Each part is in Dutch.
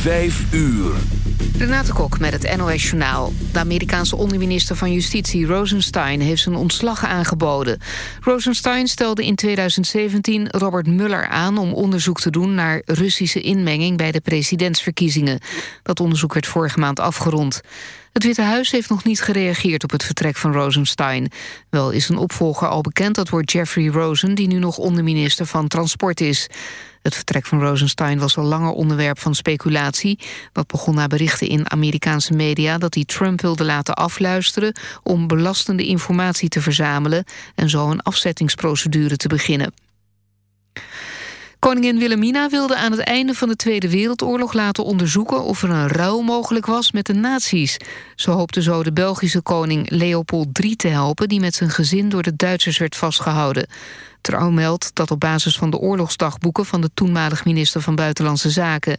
Vijf uur. Renate Kok met het NOS Journaal. De Amerikaanse onderminister van Justitie Rosenstein heeft zijn ontslag aangeboden. Rosenstein stelde in 2017 Robert Mueller aan om onderzoek te doen naar Russische inmenging bij de presidentsverkiezingen. Dat onderzoek werd vorige maand afgerond. Het Witte Huis heeft nog niet gereageerd op het vertrek van Rosenstein. Wel is een opvolger al bekend, dat wordt Jeffrey Rosen... die nu nog onderminister van Transport is. Het vertrek van Rosenstein was al langer onderwerp van speculatie. Dat begon na berichten in Amerikaanse media... dat hij Trump wilde laten afluisteren... om belastende informatie te verzamelen... en zo een afzettingsprocedure te beginnen. Koningin Wilhelmina wilde aan het einde van de Tweede Wereldoorlog laten onderzoeken of er een ruil mogelijk was met de nazi's. Ze hoopte zo de Belgische koning Leopold III te helpen die met zijn gezin door de Duitsers werd vastgehouden. Trouw meldt dat op basis van de oorlogsdagboeken van de toenmalig minister van Buitenlandse Zaken.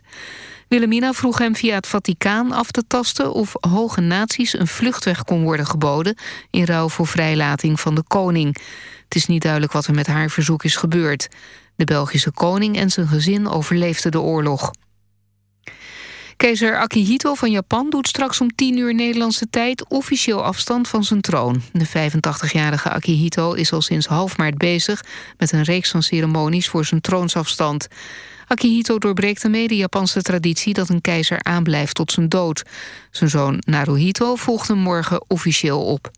Wilhelmina vroeg hem via het Vaticaan af te tasten of hoge naties een vluchtweg kon worden geboden in ruil voor vrijlating van de koning. Het is niet duidelijk wat er met haar verzoek is gebeurd. De Belgische koning en zijn gezin overleefden de oorlog. Keizer Akihito van Japan doet straks om 10 uur Nederlandse tijd officieel afstand van zijn troon. De 85-jarige Akihito is al sinds half maart bezig met een reeks van ceremonies voor zijn troonsafstand. Akihito doorbreekt ermee de Japanse traditie dat een keizer aanblijft tot zijn dood. Zijn zoon Naruhito volgt hem morgen officieel op.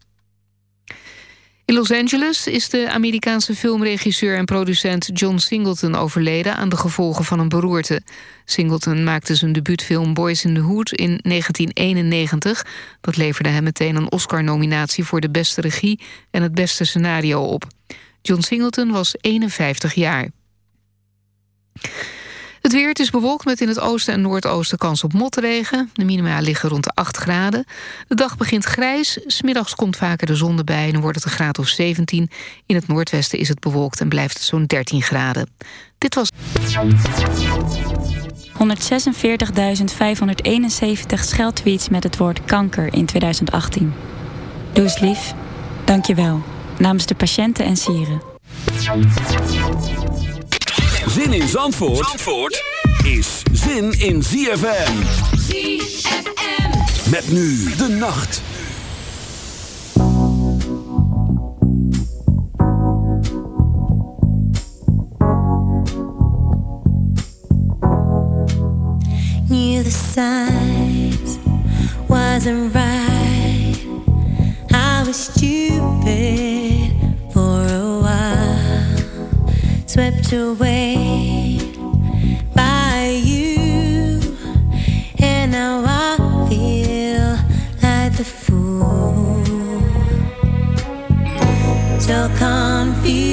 In Los Angeles is de Amerikaanse filmregisseur en producent John Singleton overleden aan de gevolgen van een beroerte. Singleton maakte zijn debuutfilm Boys in the Hood in 1991. Dat leverde hem meteen een Oscar-nominatie voor de beste regie en het beste scenario op. John Singleton was 51 jaar. Het weer, het is bewolkt met in het oosten en noordoosten kans op motregen. De minima liggen rond de 8 graden. De dag begint grijs, smiddags komt vaker de zon erbij... en dan wordt het een graad of 17. In het noordwesten is het bewolkt en blijft het zo'n 13 graden. Dit was... 146.571 scheldtweets met het woord kanker in 2018. Doe eens lief. Dank je wel. Namens de patiënten en sieren. Zin in Zandvoort, Zandvoort is zin in ZFM. ZFM. Met nu de nacht. Knew the signs wasn't right. I was stupid for a. Swept away by you, and now I feel like the fool. So confused,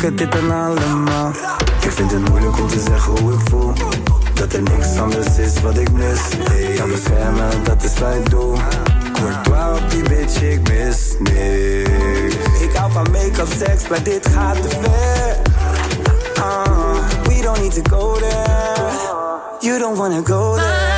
dit en allemaal. Ik vind het moeilijk om te zeggen hoe ik voel. Dat er niks anders is wat ik mis. Hey, Kan beschermen, dat is wat ik doe Courtois op die bitch, ik mis niks. Ik hou van make-up, seks, maar dit gaat te ver. Uh, We don't need to go there. You don't wanna go there.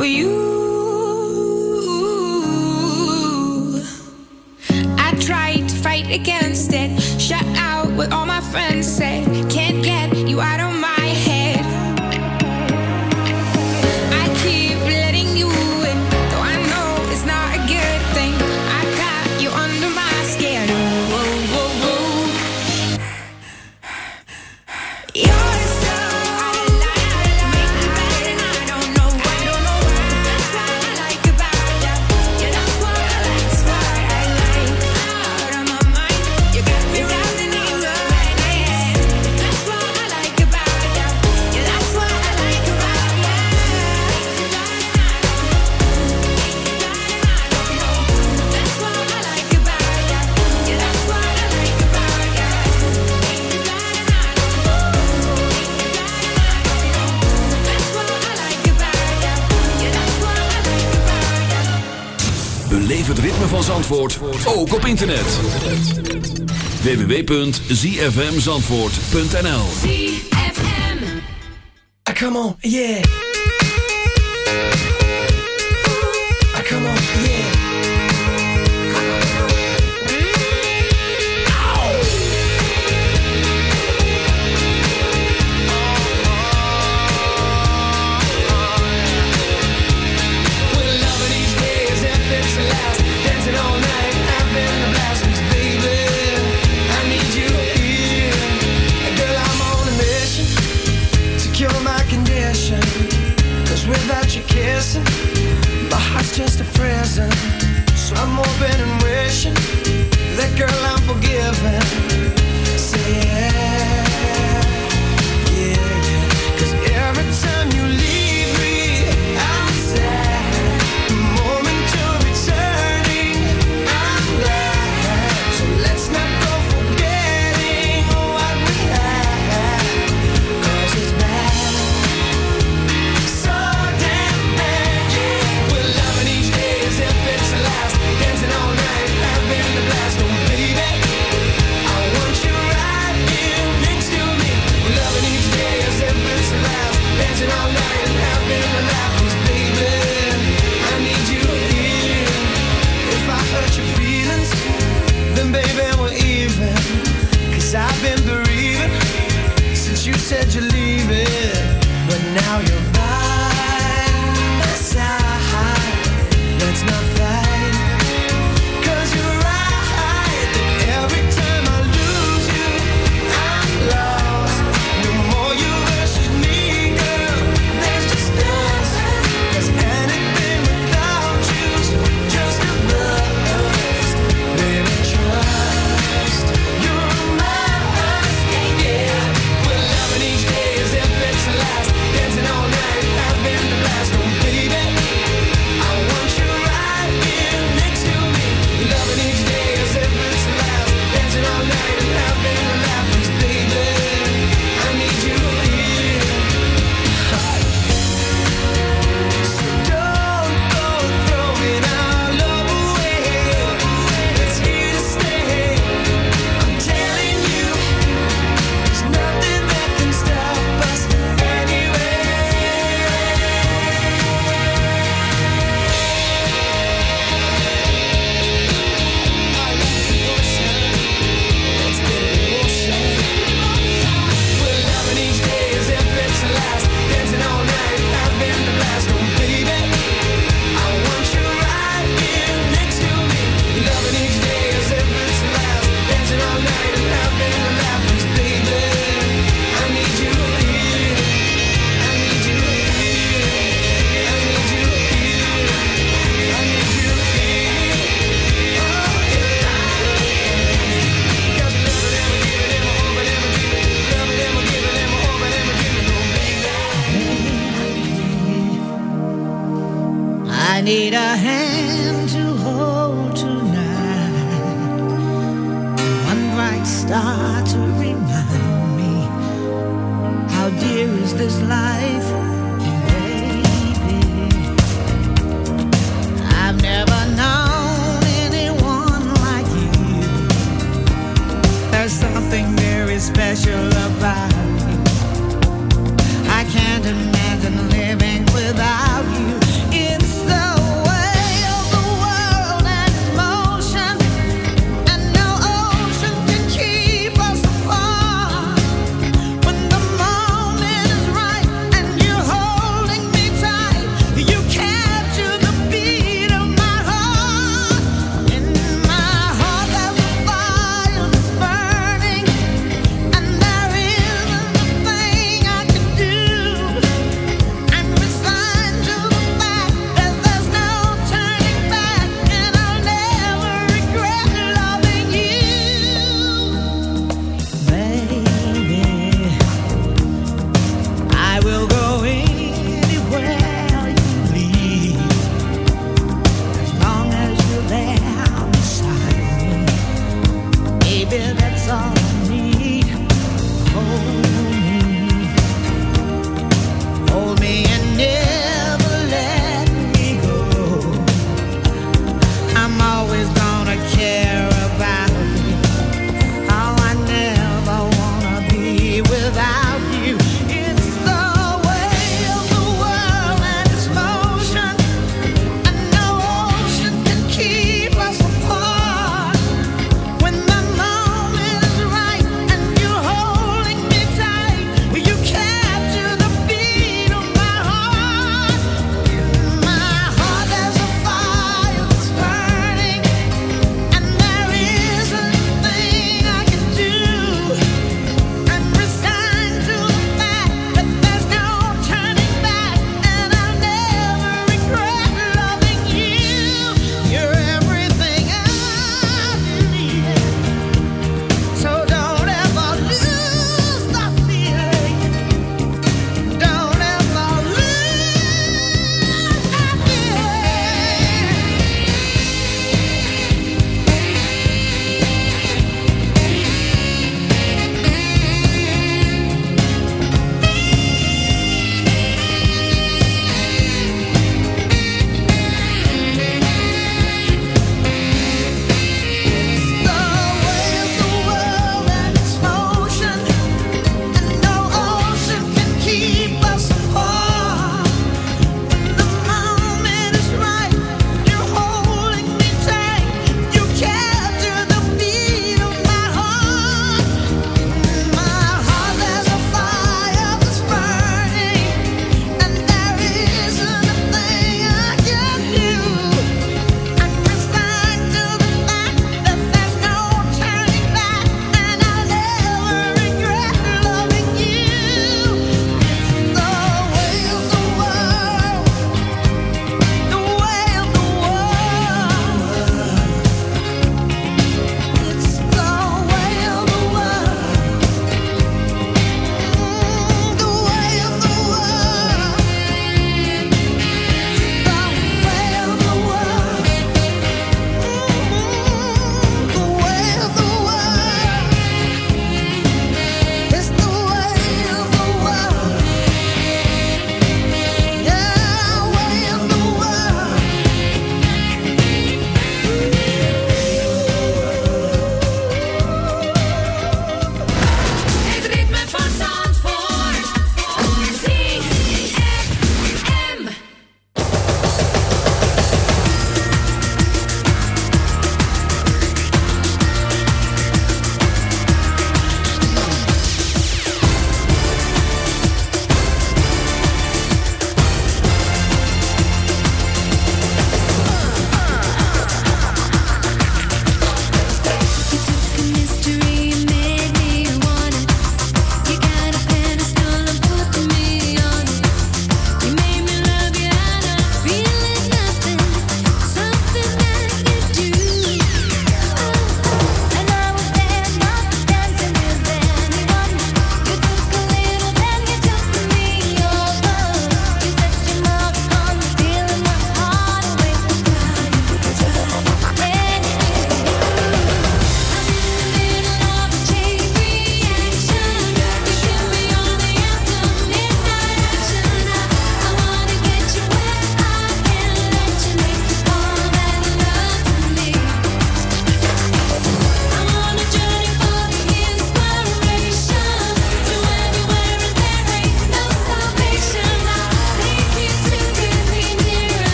for you. I tried to fight against it, shut out what all my friends said. internet. www.zfmzandvoort.nl ah, Come on, yeah!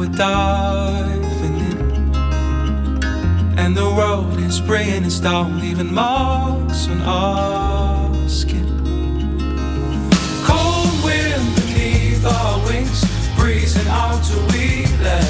we're diving in. And the road is bringing its down, leaving marks on our skin. Cold wind beneath our wings, breezing out till we let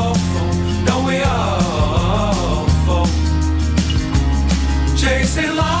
we all fall. Chasing love.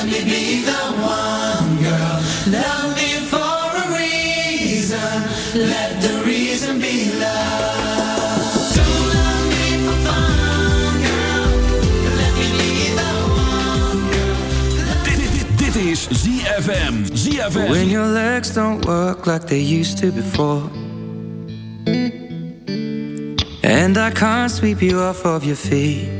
Let me be the one girl. Love me for a reason. Let the reason be love. is ZFM. ZFM. When your legs don't work like they used to before. And I can't sweep you off of your feet.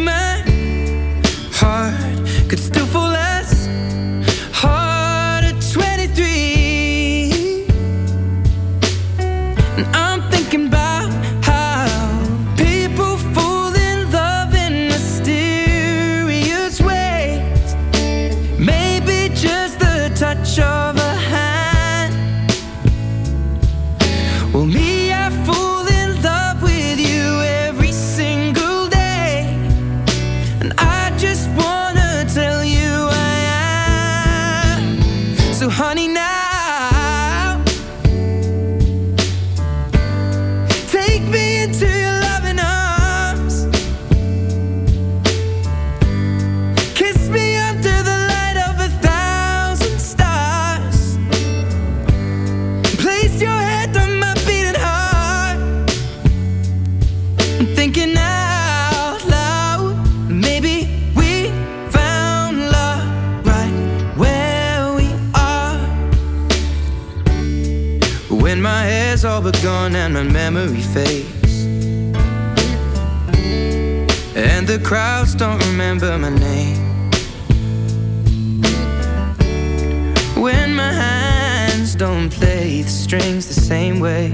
When my hair's all but gone and my memory fades. And the crowds don't remember my name. When my hands don't play the strings the same way.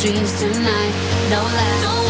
Dreams tonight. No lie. Don't